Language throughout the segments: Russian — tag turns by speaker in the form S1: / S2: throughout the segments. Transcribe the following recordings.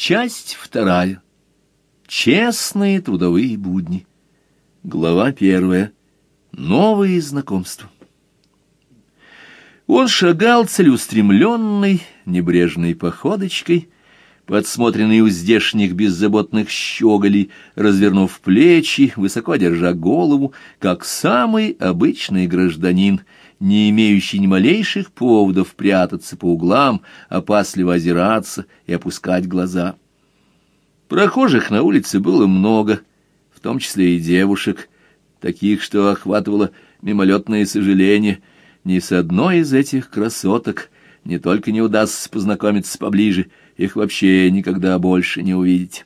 S1: Часть вторая. Честные трудовые будни. Глава первая. Новые знакомства. Он шагал целеустремленной, небрежной походочкой, подсмотренный у здешних беззаботных щеголей, развернув плечи, высоко держа голову, как самый обычный гражданин, не имеющий ни малейших поводов прятаться по углам, опасливо озираться и опускать глаза. Прохожих на улице было много, в том числе и девушек, таких, что охватывало мимолетное сожаление. Ни с одной из этих красоток не только не удастся познакомиться поближе, их вообще никогда больше не увидеть.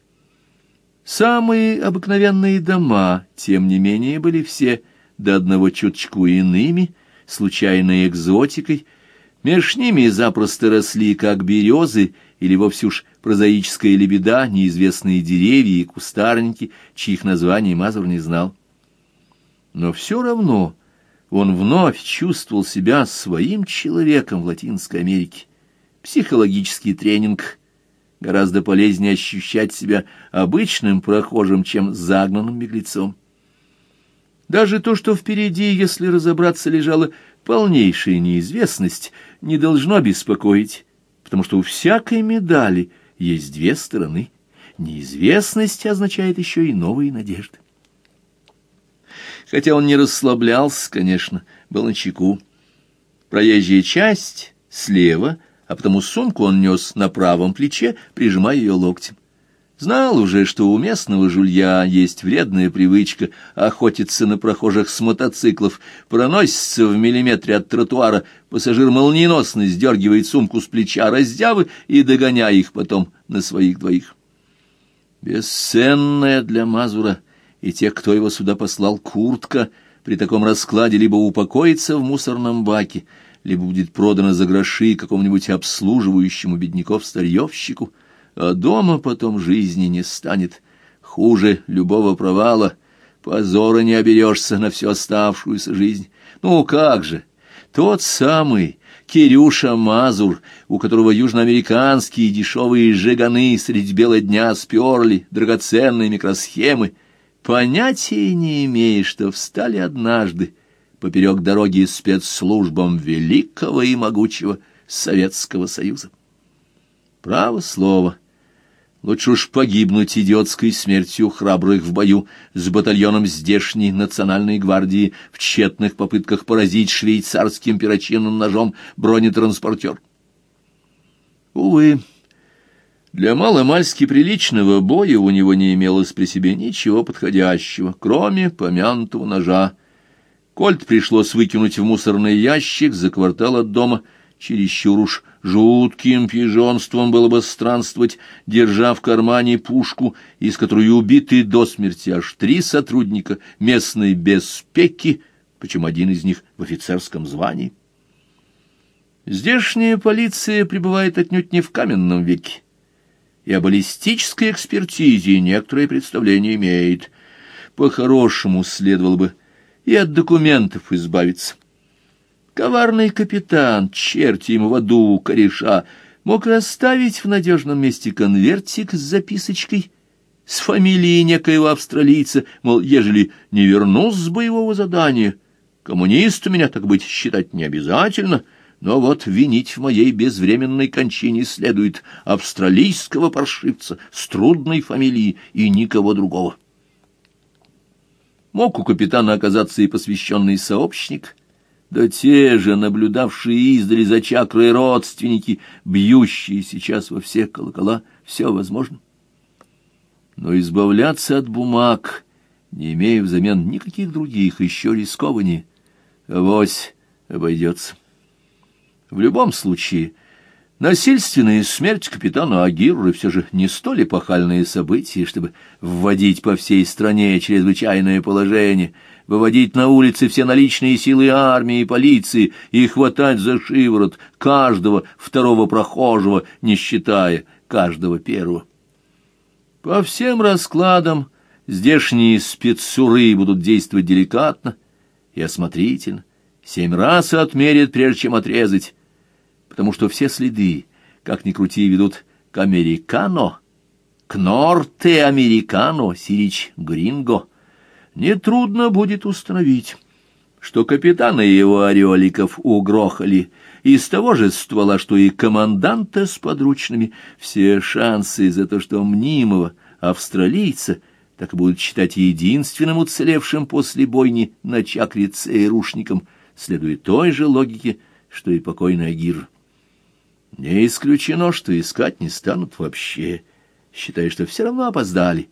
S1: Самые обыкновенные дома, тем не менее, были все до одного чуточку иными, случайной экзотикой, меж ними запросто росли, как березы, или вовсе уж прозаическая лебеда, неизвестные деревья и кустарники, чьих названий Мазур не знал. Но все равно он вновь чувствовал себя своим человеком в Латинской Америке. Психологический тренинг гораздо полезнее ощущать себя обычным прохожим, чем загнанным беглецом. Даже то, что впереди, если разобраться, лежала полнейшая неизвестность, не должно беспокоить, потому что у всякой медали есть две стороны. Неизвестность означает еще и новые надежды. Хотя он не расслаблялся, конечно, был на чеку. Проезжая часть слева — а потому сумку он нес на правом плече, прижимая ее локтем. Знал уже, что у местного жулья есть вредная привычка охотиться на прохожих с мотоциклов, проносится в миллиметре от тротуара, пассажир молниеносно сдергивает сумку с плеча раздявы и догоняя их потом на своих двоих. Бесценная для Мазура и тех, кто его сюда послал, куртка, при таком раскладе либо упокоится в мусорном баке, либо будет продано за гроши какому-нибудь обслуживающему бедняков-старьевщику, а дома потом жизни не станет. Хуже любого провала, позора не оберешься на всю оставшуюся жизнь. Ну как же, тот самый Кирюша Мазур, у которого южноамериканские дешевые жиганы средь бела дня сперли драгоценные микросхемы, понятия не имея, что встали однажды, поперек дороги спецслужбам великого и могучего Советского Союза. Право слово. Лучше уж погибнуть идиотской смертью храбрых в бою с батальоном здешней национальной гвардии в тщетных попытках поразить швейцарским перочинным ножом бронетранспортер. Увы, для маломальски приличного боя у него не имелось при себе ничего подходящего, кроме помянутого ножа, Кольт пришлось выкинуть в мусорный ящик за квартал от дома. Чересчур уж жутким пижонством было бы странствовать, держа в кармане пушку, из которой убиты до смерти аж три сотрудника местной беспеки, причем один из них в офицерском звании. Здешняя полиция пребывает отнюдь не в каменном веке, и о баллистической экспертизе некоторое представление имеет. По-хорошему следовало бы и от документов избавиться. Коварный капитан, черти ему в аду, кореша, мог расставить в надежном месте конвертик с записочкой, с фамилией некоего австралийца, мол, ежели не вернусь с боевого задания, коммунисту меня, так быть, считать не обязательно, но вот винить в моей безвременной кончине следует австралийского паршивца с трудной фамилией и никого другого. Мог у капитана оказаться и посвященный сообщник, да те же, наблюдавшие издали за чакрой родственники, бьющие сейчас во все колокола, все возможно. Но избавляться от бумаг, не имея взамен никаких других, еще рискованнее, авось обойдется. В любом случае, Насильственная смерть капитана Агирры все же не столь эпохальные события, чтобы вводить по всей стране чрезвычайное положение, выводить на улицы все наличные силы армии и полиции и хватать за шиворот каждого второго прохожего, не считая каждого первого. По всем раскладам здешние спецсуры будут действовать деликатно и осмотрительно, семь раз отмерят, прежде чем отрезать, потому что все следы, как ни крути, ведут к американо, «Кнорте американо, сирич гринго». Нетрудно будет установить, что капитана его ореоликов угрохали из того же ствола, что и команданта с подручными. Все шансы за то, что мнимого австралийца так будут считать единственным уцелевшим после бойни на чакре цейрушником, следует той же логике, что и покойный Агир. Не исключено, что искать не станут вообще, считая, что все равно опоздали.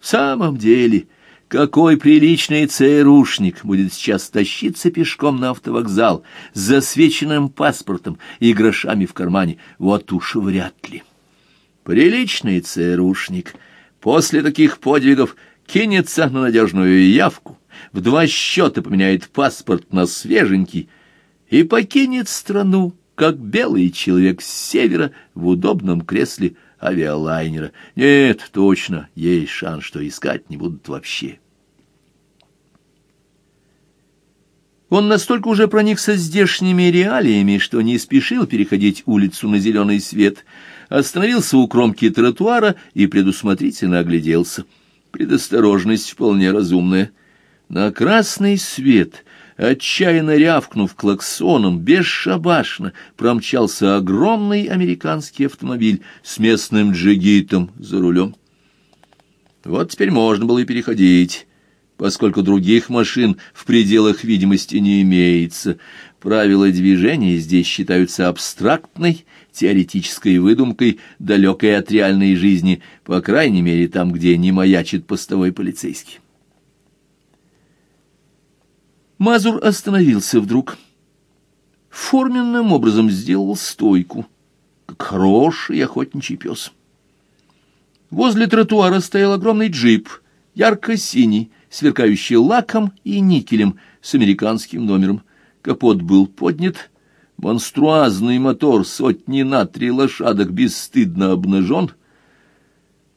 S1: В самом деле... Какой приличный ЦРУшник будет сейчас тащиться пешком на автовокзал с засвеченным паспортом и грошами в кармане? Вот уж вряд ли. Приличный ЦРУшник после таких подвигов кинется на надежную явку, в два счета поменяет паспорт на свеженький и покинет страну, как белый человек с севера в удобном кресле авиалайнера. Нет, точно, есть шанс, что искать не будут вообще. Он настолько уже проникся здешними реалиями, что не спешил переходить улицу на зеленый свет, остановился у кромки тротуара и предусмотрительно огляделся. Предосторожность вполне разумная. На красный свет отчаянно рявкнув клаксоном, бесшабашно промчался огромный американский автомобиль с местным джигитом за рулем. Вот теперь можно было и переходить, поскольку других машин в пределах видимости не имеется. Правила движения здесь считаются абстрактной, теоретической выдумкой, далекой от реальной жизни, по крайней мере там, где не маячит постовой полицейский. Мазур остановился вдруг. Форменным образом сделал стойку, как хороший охотничий пес. Возле тротуара стоял огромный джип, ярко-синий, сверкающий лаком и никелем с американским номером. Капот был поднят, монструазный мотор сотни на три лошадок бесстыдно обнажен,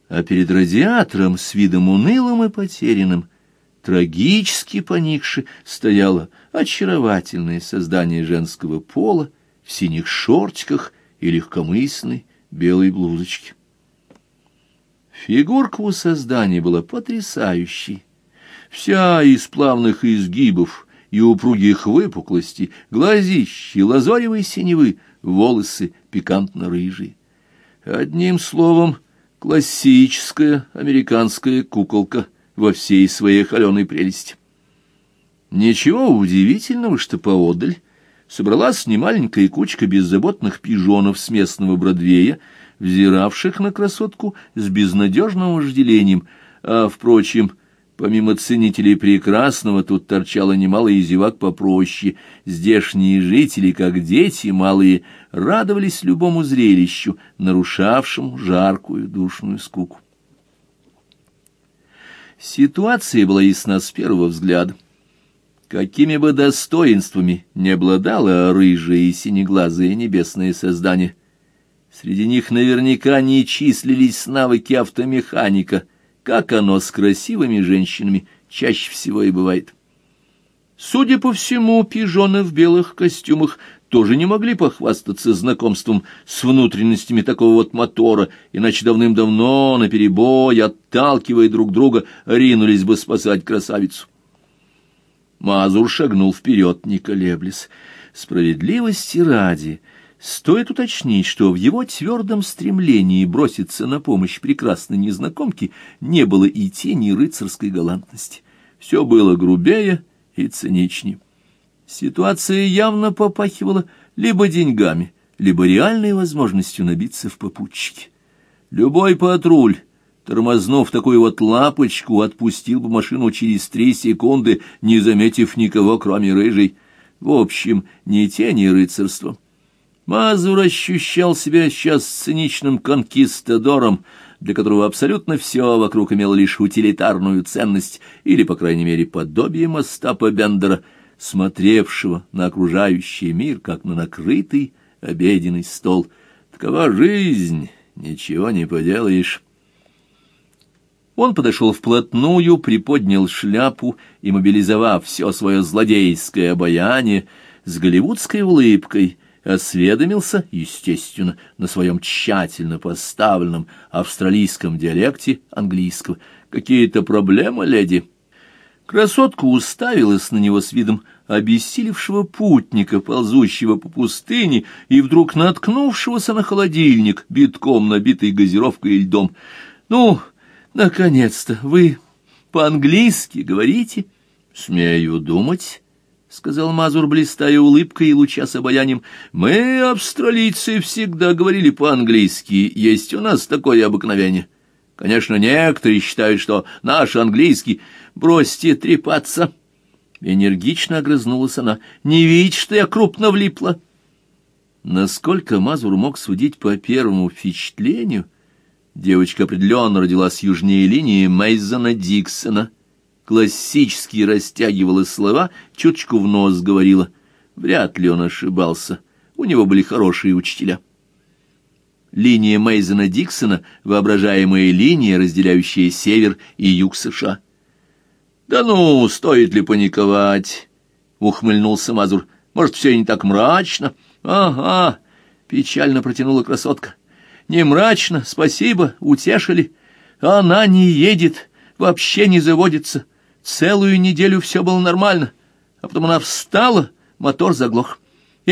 S1: а перед радиатором с видом унылым и потерянным трагически поникши, стояло очаровательное создание женского пола в синих шортиках и легкомысленной белой блузочке. Фигурка у создания была потрясающей. Вся из плавных изгибов и упругих выпуклостей, глазищи, лазоревой синевы, волосы пикантно-рыжие. Одним словом, классическая американская куколка — во всей своей холеной прелести. Ничего удивительного, что поодаль собралась немаленькая кучка беззаботных пижонов с местного Бродвея, взиравших на красотку с безнадежным вожделением, а, впрочем, помимо ценителей прекрасного, тут торчало немало и зевак попроще. Здешние жители, как дети малые, радовались любому зрелищу, нарушавшему жаркую душную скуку. Ситуация была ясна с первого взгляда. Какими бы достоинствами не обладало рыжее и синеглазое небесное создание, среди них наверняка не числились навыки автомеханика, как оно с красивыми женщинами чаще всего и бывает. Судя по всему, пижоны в белых костюмах тоже не могли похвастаться знакомством с внутренностями такого вот мотора, иначе давным-давно, наперебой, отталкивая друг друга, ринулись бы спасать красавицу. Мазур шагнул вперед, не колеблясь. Справедливости ради, стоит уточнить, что в его твердом стремлении броситься на помощь прекрасной незнакомке не было и тени рыцарской галантности. Все было грубее и циничнее. Ситуация явно попахивала либо деньгами, либо реальной возможностью набиться в попутчики. Любой патруль, тормознув такую вот лапочку, отпустил бы машину через три секунды, не заметив никого, кроме рыжей. В общем, ни тени рыцарства. Мазур ощущал себя сейчас циничным конкистадором, для которого абсолютно все вокруг имело лишь утилитарную ценность или, по крайней мере, подобие Мостапа Бендера — смотревшего на окружающий мир, как на накрытый обеденный стол. Такова жизнь, ничего не поделаешь. Он подошел вплотную, приподнял шляпу и, мобилизовав все свое злодейское обаяние, с голливудской улыбкой осведомился, естественно, на своем тщательно поставленном австралийском диалекте английского. «Какие-то проблемы, леди?» Красотка уставилась на него с видом обессилевшего путника, ползущего по пустыне и вдруг наткнувшегося на холодильник, битком набитый газировкой и льдом. «Ну, наконец-то, вы по-английски говорите?» «Смею думать», — сказал Мазур, блистая улыбкой и луча с обаянием. «Мы, австралийцы, всегда говорили по-английски. Есть у нас такое обыкновение. Конечно, некоторые считают, что наш английский... Бросьте трепаться!» Энергично огрызнулась она. «Не видишь, что я крупно влипла?» Насколько Мазур мог судить по первому впечатлению, девочка определенно родилась южнее линии Мейзона Диксона. Классически растягивала слова, чуточку в нос говорила. Вряд ли он ошибался. У него были хорошие учителя. Линия Мейзона Диксона — воображаемая линия, разделяющая север и юг США. «Да ну, стоит ли паниковать?» — ухмыльнулся Мазур. «Может, все не так мрачно?» «Ага», — печально протянула красотка. «Не мрачно, спасибо, утешили. Она не едет, вообще не заводится. Целую неделю все было нормально, а потом она встала, мотор заглох.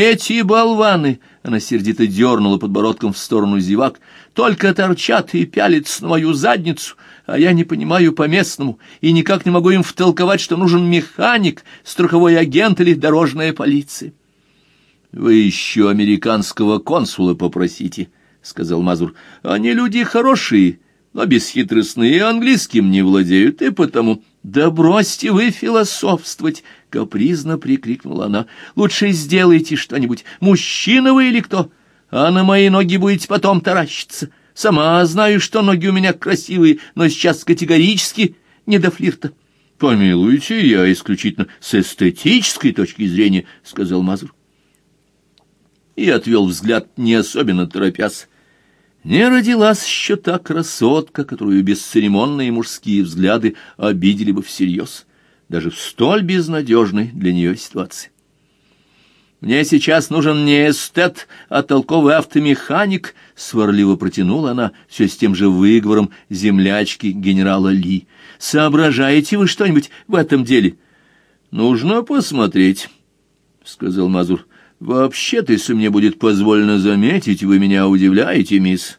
S1: Эти болваны, — она сердито дернула подбородком в сторону зевак, — только торчат и пялятся на мою задницу, а я не понимаю по-местному и никак не могу им втолковать, что нужен механик, страховой агент или дорожная полиция. — Вы еще американского консула попросите, — сказал Мазур. — Они люди хорошие, но бесхитростные, английским не владеют, и потому... — Да бросьте вы философствовать! — капризно прикрикнула она. — Лучше сделайте что-нибудь. Мужчина вы или кто? А на мои ноги будете потом таращиться. Сама знаю, что ноги у меня красивые, но сейчас категорически не до флирта. — Помилуйте, я исключительно с эстетической точки зрения, — сказал Мазур. И отвел взгляд, не особенно торопясь. Не родилась еще та красотка, которую бесцеремонные мужские взгляды обидели бы всерьез, даже в столь безнадежной для нее ситуации. «Мне сейчас нужен не эстет, а толковый автомеханик», — сварливо протянула она все с тем же выговором землячки генерала Ли. «Соображаете вы что-нибудь в этом деле?» «Нужно посмотреть», — сказал Мазур. «Вообще-то, если мне будет позволено заметить, вы меня удивляете, мисс».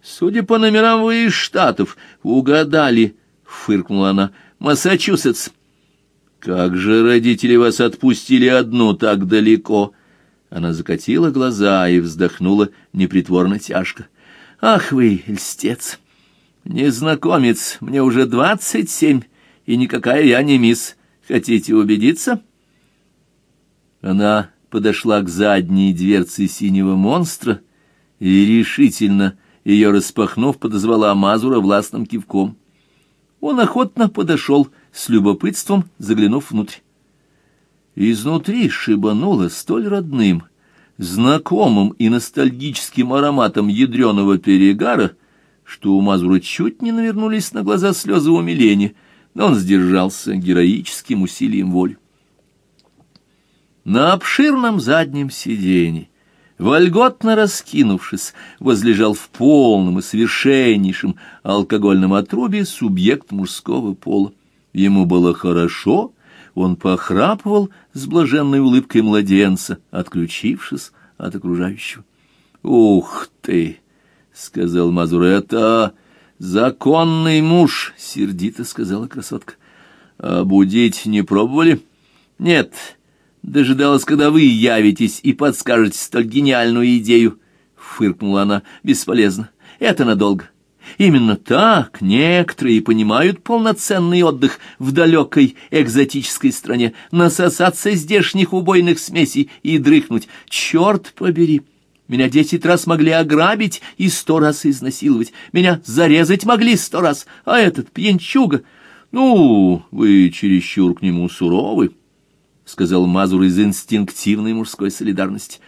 S1: «Судя по номерам, вы из Штатов. Угадали», — фыркнула она. «Массачусетс». «Как же родители вас отпустили одну так далеко?» Она закатила глаза и вздохнула непритворно тяжко. «Ах вы, льстец! Незнакомец, мне уже двадцать семь, и никакая я не мисс. Хотите убедиться?» Она подошла к задней дверце синего монстра и решительно, ее распахнув, подозвала Мазура властным кивком. Он охотно подошел, с любопытством заглянув внутрь. Изнутри шибануло столь родным, знакомым и ностальгическим ароматом ядреного перегара, что у Мазура чуть не навернулись на глаза слезы умиления, но он сдержался героическим усилием воли. На обширном заднем сиденье, вольготно раскинувшись, возлежал в полном и совершеннейшем алкогольном отрубе субъект мужского пола. Ему было хорошо, он похрапывал с блаженной улыбкой младенца, отключившись от окружающего. «Ух ты!» — сказал Мазур. «Это законный муж!» — сердито сказала красотка. «А будить не пробовали?» «Нет, дожидалась, когда вы явитесь и подскажете столь гениальную идею», — фыркнула она. «Бесполезно. Это надолго». Именно так некоторые понимают полноценный отдых в далекой экзотической стране, насосаться здешних убойных смесей и дрыхнуть. Черт побери! Меня десять раз могли ограбить и сто раз изнасиловать. Меня зарезать могли сто раз, а этот пьянчуга... Ну, вы чересчур к нему суровы, — сказал Мазур из инстинктивной мужской солидарности.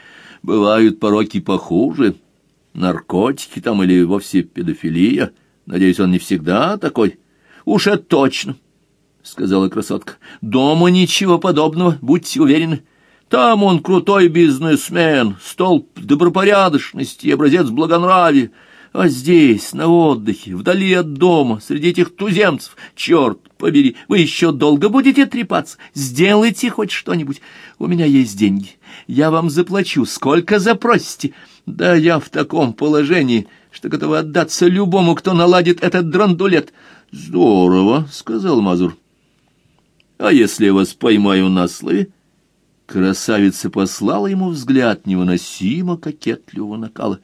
S1: Бывают пороки похуже. — наркотики там или вовсе педофилия. Надеюсь, он не всегда такой. Уж это точно, — сказала красотка. Дома ничего подобного, будьте уверены. Там он крутой бизнесмен, столб добропорядочности образец благонравия. А здесь, на отдыхе, вдали от дома, среди этих туземцев, черт побери, вы еще долго будете трепаться? Сделайте хоть что-нибудь. У меня есть деньги. Я вам заплачу, сколько запросите. Да я в таком положении, что готова отдаться любому, кто наладит этот драндулет. Здорово, — сказал Мазур. А если я вас поймаю на слове? Красавица послала ему взгляд невыносимо кокетливого накала.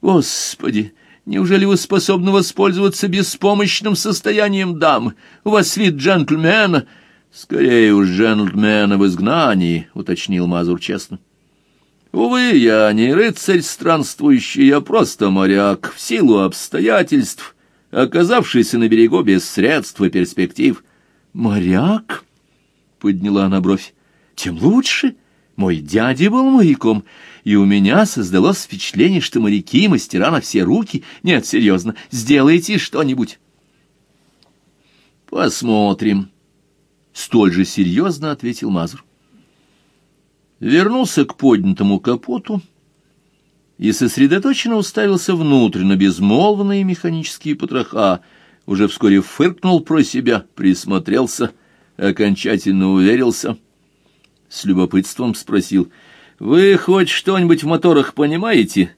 S1: Господи! Неужели вы способны воспользоваться беспомощным состоянием дам? У вас вид джентльмена. Скорее уж джентльмена в изгнании, — уточнил Мазур честно. Увы, я не рыцарь странствующий, я просто моряк, в силу обстоятельств, оказавшийся на берегу без средств и перспектив. «Моряк?» — подняла она бровь. «Тем лучше. Мой дядя был моряком, и у меня создалось впечатление, что моряки — мастера на все руки. Нет, серьезно, сделайте что-нибудь». «Посмотрим», — столь же серьезно ответил Мазур. Вернулся к поднятому капоту и сосредоточенно уставился внутрь на безмолвные механические потроха, уже вскоре фыркнул про себя, присмотрелся, окончательно уверился. С любопытством спросил, «Вы хоть что-нибудь в моторах понимаете?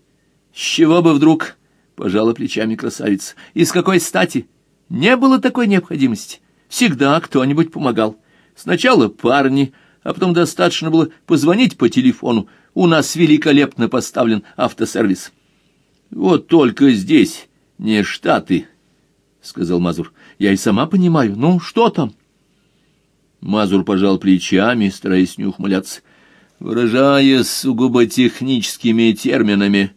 S1: С чего бы вдруг?» — пожала плечами красавица. «И с какой стати? Не было такой необходимости. Всегда кто-нибудь помогал. Сначала парни, а потом достаточно было позвонить по телефону. У нас великолепно поставлен автосервис». «Вот только здесь не Штаты», — сказал Мазур. — Я и сама понимаю. Ну, что там? Мазур пожал плечами, стараясь не ухмыляться. Выражаясь сугубо техническими терминами,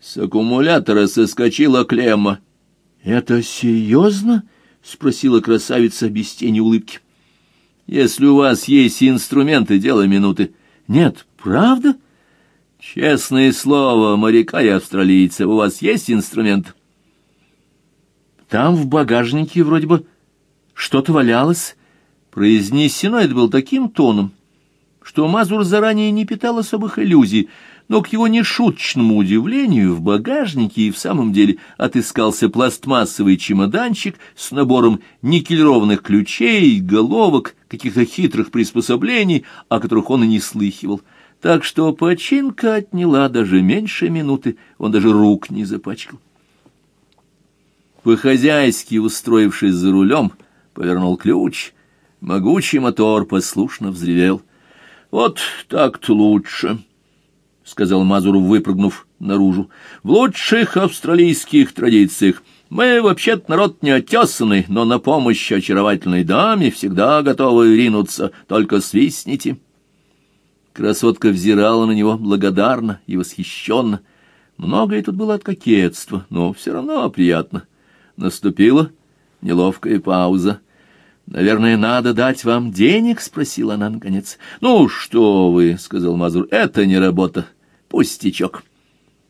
S1: с аккумулятора соскочила клемма. — Это серьезно? — спросила красавица без тени улыбки. — Если у вас есть инструменты, дело минуты. — Нет, правда? — Честное слово, моряка и австралийца, у вас есть инструмент? — там в багажнике вроде бы что-то валялось. Произнесено это было таким тоном, что Мазур заранее не питал особых иллюзий, но к его нешуточному удивлению в багажнике и в самом деле отыскался пластмассовый чемоданчик с набором никелированных ключей, головок, каких-то хитрых приспособлений, о которых он и не слыхивал. Так что починка отняла даже меньше минуты, он даже рук не запачкал. По-хозяйски устроившись за рулем, повернул ключ. Могучий мотор послушно взревел. — Вот так-то лучше, — сказал Мазур, выпрыгнув наружу. — В лучших австралийских традициях. Мы вообще-то народ неотесанный, но на помощь очаровательной даме всегда готовы ринуться, только свистните. Красотка взирала на него благодарно и восхищенно. Многое тут было от кокетства, но все равно приятно. Наступила неловкая пауза. «Наверное, надо дать вам денег?» — спросила она наконец. «Ну, что вы!» — сказал Мазур. «Это не работа. Пустячок».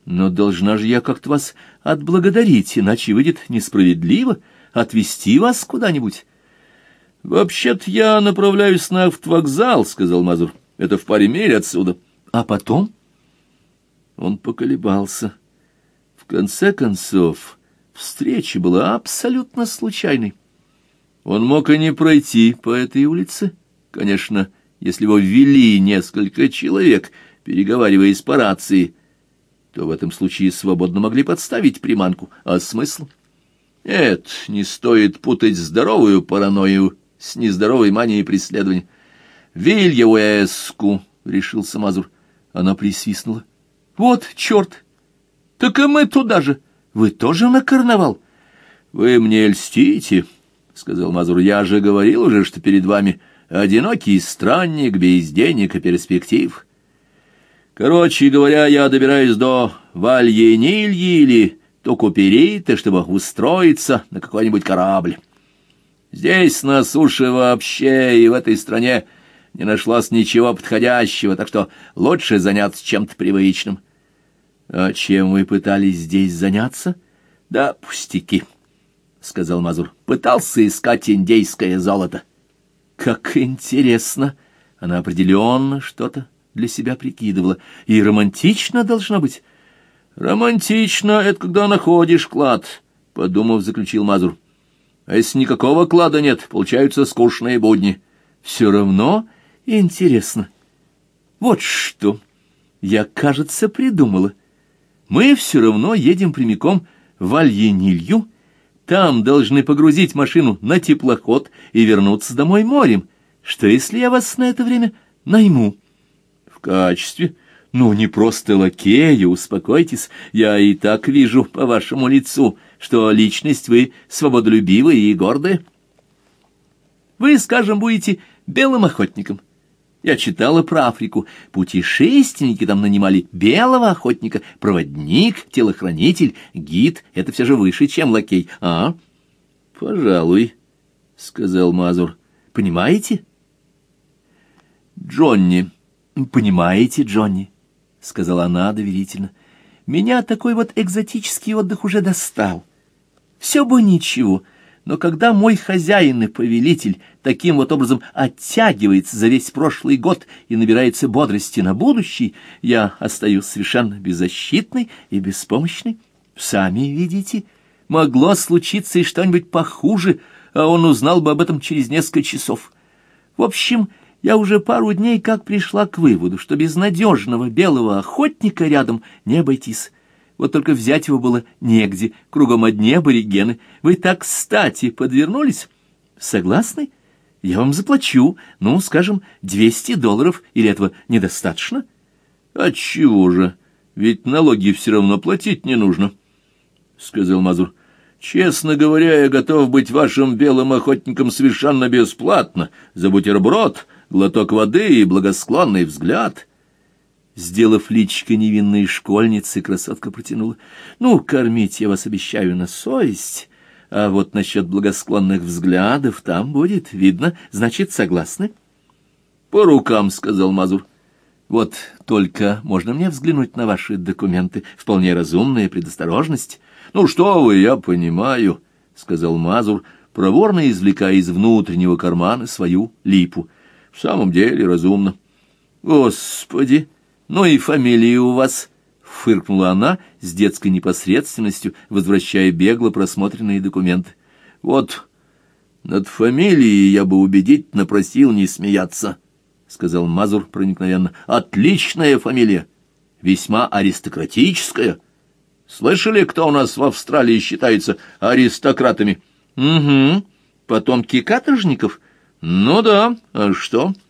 S1: «Но должна же я как-то вас отблагодарить, иначе выйдет несправедливо отвезти вас куда-нибудь». «Вообще-то я направляюсь на автовокзал», — сказал Мазур. «Это в паре миль отсюда». «А потом?» Он поколебался. В конце концов... Встреча была абсолютно случайной. Он мог и не пройти по этой улице. Конечно, если его ввели несколько человек, переговариваясь по рации, то в этом случае свободно могли подставить приманку. А смысл? Нет, не стоит путать здоровую паранойю с нездоровой манией преследования. «Вилья Уэску!» — решил Самазур. Она присвистнула. «Вот черт! Так и мы туда же!» Вы тоже на карнавал? Вы мне льстите, — сказал Мазур. Я же говорил уже, что перед вами одинокий странник, без денег и перспектив. Короче говоря, я добираюсь до Вальенильи или Токуперита, чтобы устроиться на какой-нибудь корабль. Здесь на суше вообще и в этой стране не нашлось ничего подходящего, так что лучше заняться чем-то привычным. — «А чем вы пытались здесь заняться?» «Да пустяки», — сказал Мазур. «Пытался искать индейское золото». «Как интересно! Она определенно что-то для себя прикидывала. И романтично должно быть. Романтично — это когда находишь клад, — подумав, заключил Мазур. А если никакого клада нет, получаются скучные будни. Все равно интересно. Вот что. Я, кажется, придумала. Мы все равно едем прямиком в Альенилью. Там должны погрузить машину на теплоход и вернуться домой морем. Что, если я вас на это время найму? В качестве... Ну, не просто лакея, успокойтесь. Я и так вижу по вашему лицу, что личность вы свободолюбивая и гордая. Вы, скажем, будете белым охотником. Я читала про Африку. Путешественники там нанимали белого охотника, проводник, телохранитель, гид. Это все же выше, чем лакей, а? — Пожалуй, — сказал Мазур. — Понимаете? — Джонни. Понимаете, Джонни? — сказала она доверительно. — Меня такой вот экзотический отдых уже достал. Все бы ничего, — но когда мой хозяин и повелитель таким вот образом оттягивается за весь прошлый год и набирается бодрости на будущий, я остаюсь совершенно беззащитной и беспомощной. Сами видите, могло случиться и что-нибудь похуже, а он узнал бы об этом через несколько часов. В общем, я уже пару дней как пришла к выводу, что без надежного белого охотника рядом не обойтись. Вот только взять его было негде, кругом одни аборигены. Вы так кстати подвернулись? Согласны? Я вам заплачу, ну, скажем, двести долларов, или этого недостаточно? Отчего же? Ведь налоги все равно платить не нужно, — сказал Мазур. Честно говоря, я готов быть вашим белым охотником совершенно бесплатно за бутерброд, глоток воды и благосклонный взгляд. Сделав личико невинной школьницы, красотка протянула. «Ну, кормить я вас обещаю на совесть, а вот насчет благосклонных взглядов там будет видно, значит, согласны?» «По рукам», — сказал Мазур. «Вот только можно мне взглянуть на ваши документы? Вполне разумная предосторожность». «Ну что вы, я понимаю», — сказал Мазур, проворно извлекая из внутреннего кармана свою липу. «В самом деле разумно». «Господи!» «Ну и фамилия у вас», — фыркнула она с детской непосредственностью, возвращая бегло просмотренные документы. «Вот над фамилией я бы убедительно просил не смеяться», — сказал Мазур проникновенно. «Отличная фамилия, весьма аристократическая. Слышали, кто у нас в Австралии считается аристократами?» «Угу, потомки каторжников?» «Ну да, а что?» —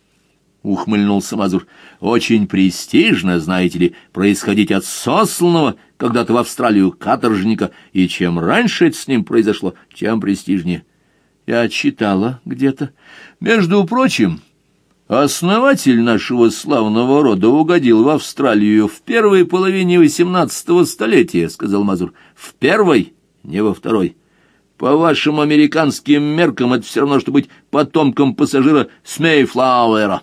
S1: ухмыльнулся Мазур. «Очень престижно, знаете ли, происходить от сосланного когда-то в Австралию каторжника, и чем раньше это с ним произошло, тем престижнее». Я читала где-то. Между прочим, основатель нашего славного рода угодил в Австралию в первой половине восемнадцатого столетия, — сказал Мазур. — В первой, не во второй. По вашим американским меркам это все равно, что быть потомком пассажира Смейфлауэра.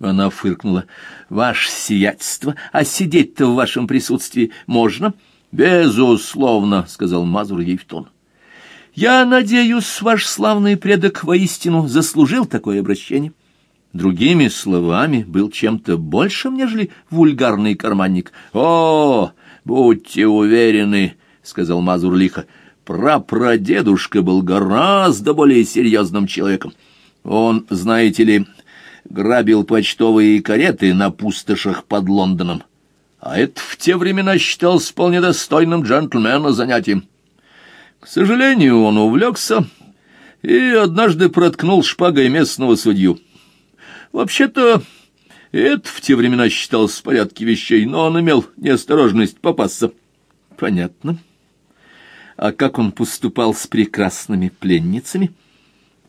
S1: Она фыркнула. «Ваше сиятельство, а сидеть-то в вашем присутствии можно?» «Безусловно», — сказал Мазур ей в тон. «Я надеюсь, ваш славный предок воистину заслужил такое обращение». Другими словами, был чем-то большим, нежели вульгарный карманник. «О, будьте уверены», — сказал Мазур лихо, — «прапрадедушка был гораздо более серьезным человеком. Он, знаете ли, грабил почтовые кареты на пустошах под Лондоном. А это в те времена считалось вполне достойным джентльмена занятием. К сожалению, он увлекся и однажды проткнул шпагой местного судью. Вообще-то, это в те времена считалось в порядке вещей, но он имел неосторожность попасться. Понятно. А как он поступал с прекрасными пленницами? —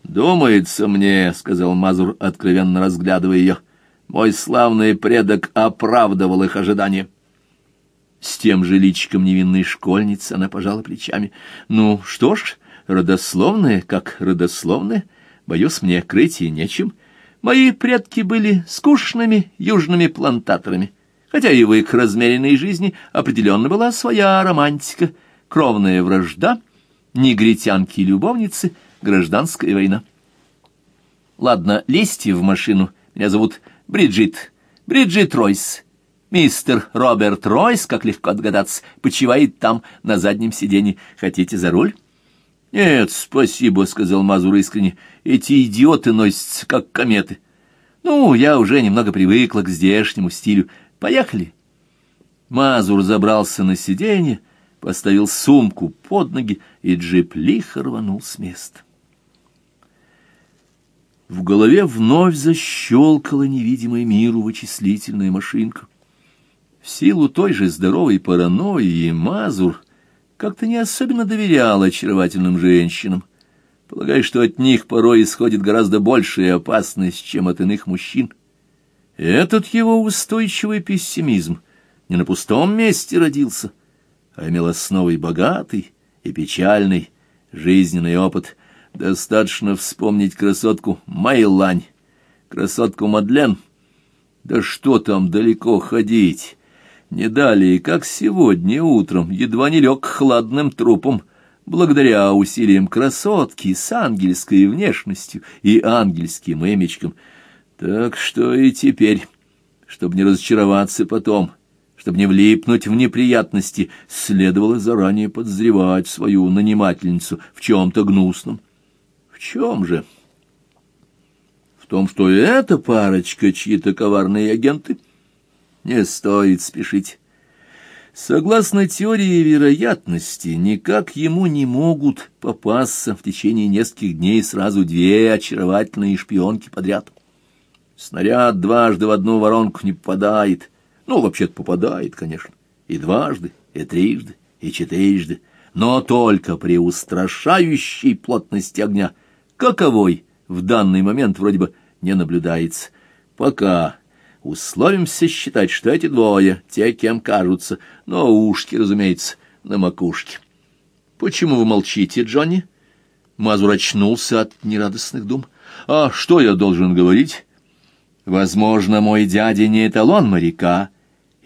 S1: «Думается мне», — сказал Мазур, откровенно разглядывая ее, — «мой славный предок оправдывал их ожидания». С тем же личиком невинной школьницы она пожала плечами. «Ну, что ж, родословные, как родословные, боюсь, мне крыть и нечем. Мои предки были скучными южными плантаторами, хотя и в их размеренной жизни определенно была своя романтика, кровная вражда, негритянки-любовницы — гражданская война. Ладно, лезьте в машину. Меня зовут Бриджит. Бриджит Ройс. Мистер Роберт Ройс, как легко догадаться, почивает там, на заднем сиденье. Хотите за руль? Нет, спасибо, — сказал Мазур искренне. Эти идиоты носятся, как кометы. Ну, я уже немного привыкла к здешнему стилю. Поехали. Мазур забрался на сиденье, поставил сумку под ноги, и джип лихо рванул с места. В голове вновь защелкала невидимая миру вычислительная машинка. В силу той же здоровой паранойи Мазур как-то не особенно доверял очаровательным женщинам, полагая, что от них порой исходит гораздо большая опасность, чем от иных мужчин. Этот его устойчивый пессимизм не на пустом месте родился, а имел основой богатый и печальный жизненный опыт. Достаточно вспомнить красотку Майлань, красотку Мадлен. Да что там далеко ходить? Не далее, как сегодня утром, едва не лег хладным трупом, благодаря усилиям красотки с ангельской внешностью и ангельским имечком. Так что и теперь, чтобы не разочароваться потом, чтобы не влипнуть в неприятности, следовало заранее подозревать свою нанимательницу в чем-то гнусном. Чем же? В том, что эта парочка чьи-то коварные агенты — не стоит спешить. Согласно теории вероятности, никак ему не могут попасться в течение нескольких дней сразу две очаровательные шпионки подряд. Снаряд дважды в одну воронку не попадает. Ну, вообще-то попадает, конечно. И дважды, и трижды, и четырежды. Но только при устрашающей плотности огня, каковой в данный момент вроде бы не наблюдается. Пока Условимся считать, что эти двое, те, кем кажутся, но ушки, разумеется, на макушке. Почему вы молчите, Джонни? Мазур очнулся от нерадостных дум. А что я должен говорить? Возможно, мой дядя не эталон моряка,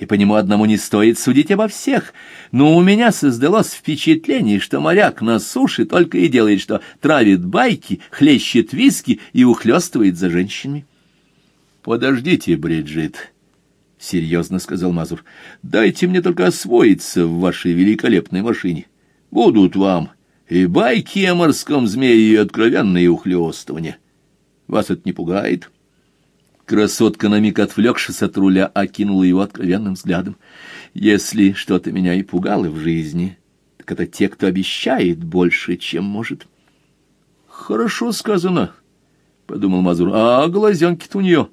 S1: и по нему одному не стоит судить обо всех, но у меня создалось впечатление, что моряк на суше только и делает, что травит байки, хлещет виски и ухлёстывает за женщинами. «Подождите, Бриджит», — серьезно сказал Мазур, — «дайте мне только освоиться в вашей великолепной машине. Будут вам и байки о морском змее, и откровенные ухлёстывания. Вас это не пугает?» Красотка, на миг отвлекшись от руля, окинула его откровенным взглядом. «Если что-то меня и пугало в жизни, так это те, кто обещает больше, чем может». «Хорошо сказано», — подумал Мазур. «А глазенки-то у нее...»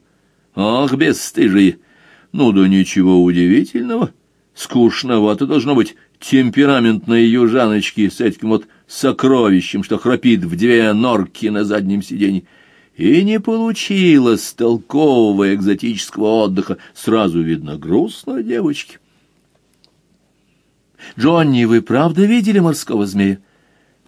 S1: Ах, бесстыжие! Ну да ничего удивительного. Скучновато должно быть темпераментной южаночки с этим вот сокровищем, что храпит в две норки на заднем сиденье. И не получилось толкового экзотического отдыха. Сразу видно грустно девочки. «Джонни, вы правда видели морского змея?»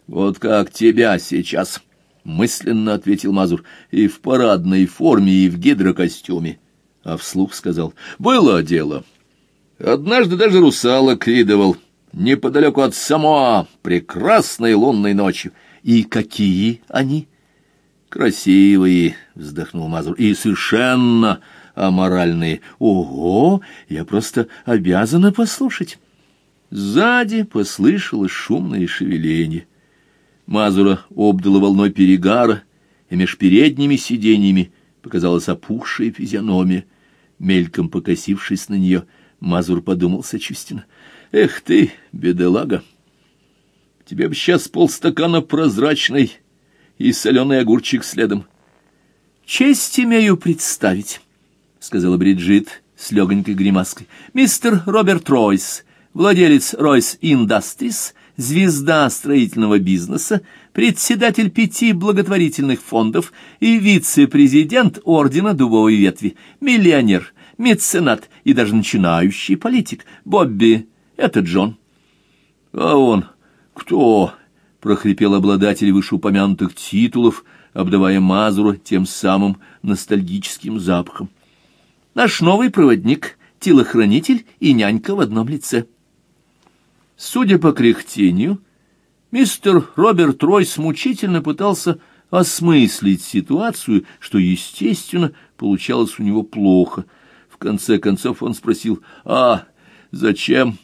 S1: «Вот как тебя сейчас!» — мысленно ответил Мазур, — и в парадной форме, и в гидрокостюме. А вслух сказал, — было дело. Однажды даже русалок видывал, неподалеку от Самоа, прекрасной лунной ночью. И какие они? Красивые, — вздохнул Мазур, — и совершенно аморальные. Ого, я просто обязана послушать. Сзади послышалось шумное шевеление. Мазура обдала волной перегара, и меж передними сиденьями показалась опухшая физиономия. Мельком покосившись на нее, Мазур подумал сочувственно. «Эх ты, бедолага! Тебе бы сейчас полстакана прозрачной и соленый огурчик следом». «Честь имею представить», — сказала Бриджит с легонькой гримаской. «Мистер Роберт Ройс, владелец Ройс Индастрис, звезда строительного бизнеса, председатель пяти благотворительных фондов и вице-президент Ордена Дубовой Ветви, миллионер, меценат и даже начинающий политик. Бобби — это Джон. — А он кто? — прохрипел обладатель вышеупомянутых титулов, обдавая Мазуру тем самым ностальгическим запахом. — Наш новый проводник, телохранитель и нянька в одном лице. — Судя по кряхтению, мистер Роберт Ройс мучительно пытался осмыслить ситуацию, что, естественно, получалось у него плохо. В конце концов он спросил, «А зачем?»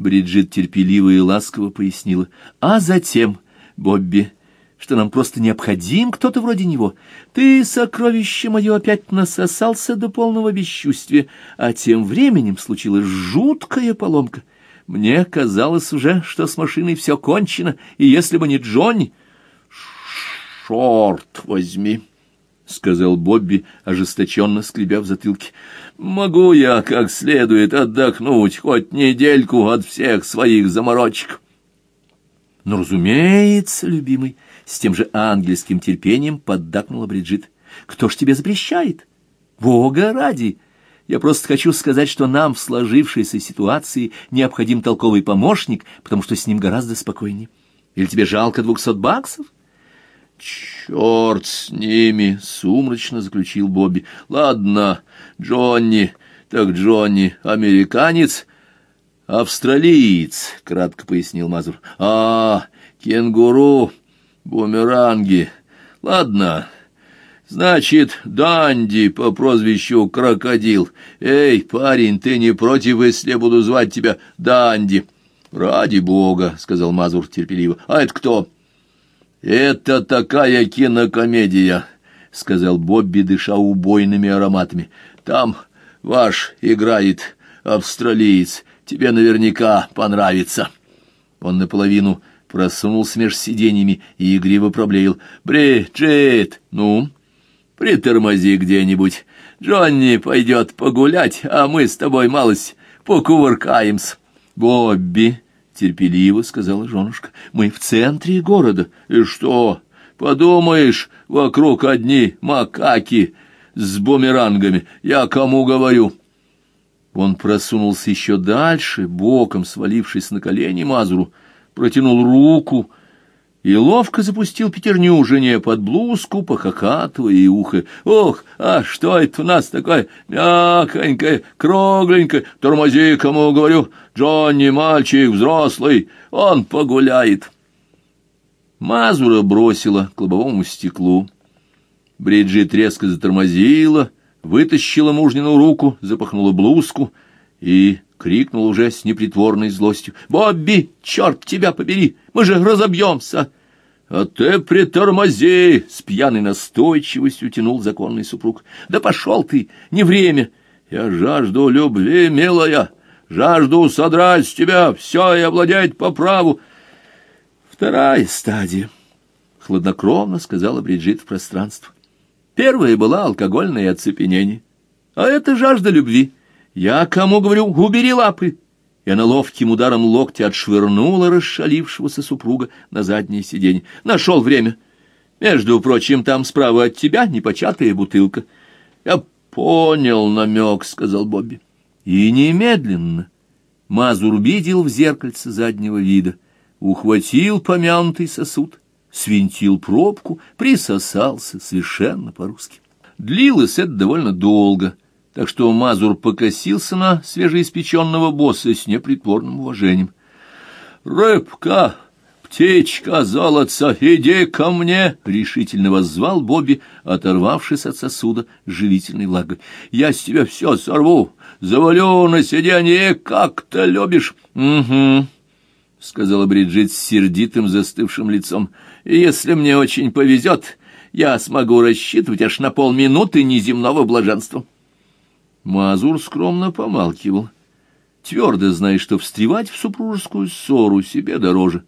S1: Бриджит терпеливо и ласково пояснила, «А затем, Бобби, что нам просто необходим кто-то вроде него. Ты, сокровище мое, опять насосался до полного бесчувствия, а тем временем случилась жуткая поломка. Мне казалось уже, что с машиной все кончено, и если бы не Джонни... — Шорт возьми! — сказал Бобби, ожесточенно скребя в затылке. — Могу я как следует отдохнуть хоть недельку от всех своих заморочек? — Ну, разумеется, любимый, — с тем же ангельским терпением поддакнула Бриджит. — Кто ж тебе запрещает? Бога ради! — я просто хочу сказать, что нам в сложившейся ситуации необходим толковый помощник, потому что с ним гораздо спокойнее. Или тебе жалко двухсот баксов? Черт с ними, сумрачно заключил Бобби. Ладно, Джонни, так Джонни американец, австралиец, кратко пояснил Мазур. А, кенгуру, бумеранги. Ладно, Значит, Данди по прозвищу Крокодил. Эй, парень, ты не против, если я буду звать тебя Данди? Ради бога, сказал Мазур терпеливо. А это кто? Это такая кинокомедия, сказал Бобби, дыша убойными ароматами. Там ваш играет австралиец. Тебе наверняка понравится. Он наполовину просунулся меж сиденьями и игриво проблеял. «Бриджит, ну?» Притормози где-нибудь. Джонни пойдет погулять, а мы с тобой малость покувыркаемся. Бобби, терпеливо сказала женушка, мы в центре города. И что? Подумаешь, вокруг одни макаки с бумерангами. Я кому говорю? Он просунулся еще дальше, боком свалившись на колени Мазуру, протянул руку и ловко запустил пятерню жене под блузку, похохатывая и ухо. «Ох, а что это у нас такое мяконькое, кругленькое? Тормози, кому говорю, Джонни мальчик взрослый, он погуляет». Мазура бросила к лобовому стеклу. Бриджит резко затормозила, вытащила мужнину руку, запахнула блузку и крикнул уже с непритворной злостью. «Бобби, черт тебя побери! Мы же разобьемся!» «А ты притормози!» — с пьяной настойчивостью тянул законный супруг. «Да пошел ты! Не время! Я жажду любви, милая! Жажду содрать с тебя все и овладеть по праву!» «Вторая стадия!» — хладнокровно сказала Бриджит в пространство. «Первая была алкогольное оцепенение, а это жажда любви». «Я кому говорю, убери лапы!» И она ловким ударом локтя отшвырнула расшалившегося супруга на заднее сиденье. «Нашел время. Между прочим, там справа от тебя непочатая бутылка». «Я понял намек», — сказал Бобби. И немедленно Мазур видел в зеркальце заднего вида, ухватил помянутый сосуд, свинтил пробку, присосался совершенно по-русски. Длилось это довольно долго — так что Мазур покосился на свежеиспеченного босса с непритворным уважением. «Рыбка, птичка, золотца, иди ко мне!» — решительно воззвал Бобби, оторвавшись от сосуда живительной влагой. «Я с тебя все сорву, завалю на сиденье, как ты любишь!» «Угу», — сказала Бриджит с сердитым застывшим лицом. «Если мне очень повезет, я смогу рассчитывать аж на полминуты неземного блаженства». Мазур скромно помалкивал, твердо зная, что встревать в супружескую ссору себе дороже.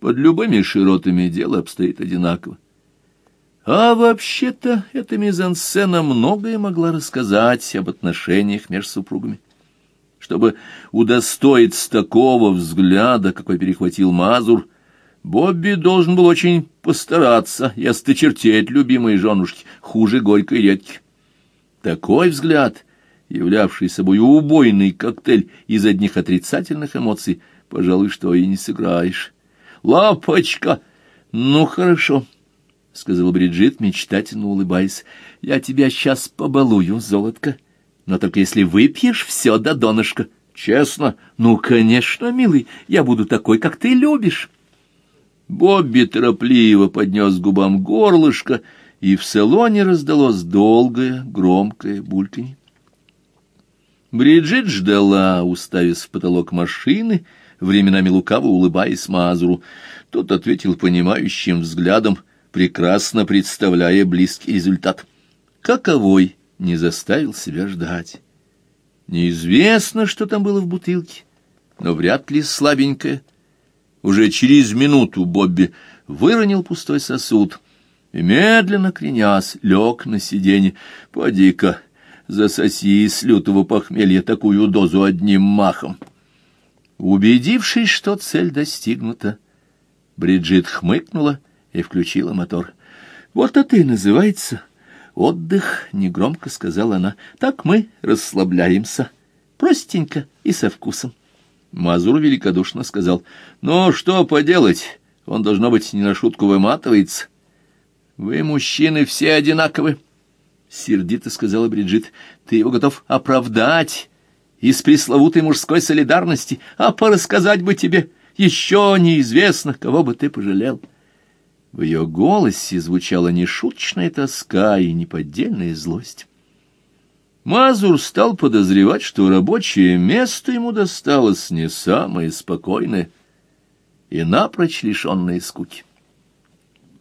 S1: Под любыми широтами дело обстоит одинаково. А вообще-то эта мизансцена многое могла рассказать об отношениях между супругами. Чтобы удостоиться такого взгляда, какой перехватил Мазур, Бобби должен был очень постараться и осточертеть любимой женушки, хуже горькой редьки. Такой взгляд являвший собой убойный коктейль из одних отрицательных эмоций, пожалуй, что и не сыграешь. «Лапочка! Ну, хорошо!» — сказала Бриджит, мечтательно улыбаясь. «Я тебя сейчас побалую, золотко, но только если выпьешь все до донышка. Честно? Ну, конечно, милый, я буду такой, как ты любишь». Бобби торопливо поднес губам горлышко, и в салоне раздалось долгое громкое бульканье. Бриджит ждала, уставив в потолок машины, временами лукаво улыбаясь Мазуру. Тот ответил понимающим взглядом, прекрасно представляя близкий результат. Каковой не заставил себя ждать. Неизвестно, что там было в бутылке, но вряд ли слабенькое. Уже через минуту Бобби выронил пустой сосуд и, медленно кренясь, лег на сиденье. «Поди-ка, засоси с лютого похмелья такую дозу одним махом». Убедившись, что цель достигнута, Бриджит хмыкнула и включила мотор. «Вот это и называется отдых», — негромко сказала она. «Так мы расслабляемся, простенько и со вкусом». Мазур великодушно сказал, «Ну, что поделать, он, должно быть, не на шутку выматывается». «Вы, мужчины, все одинаковы», — сердито сказала Бриджит. «Ты его готов оправдать из пресловутой мужской солидарности, а порассказать бы тебе еще неизвестно, кого бы ты пожалел». В ее голосе звучала нешуточная тоска и неподдельная злость. Мазур стал подозревать, что рабочее место ему досталось не самое спокойное и напрочь лишенное скуки.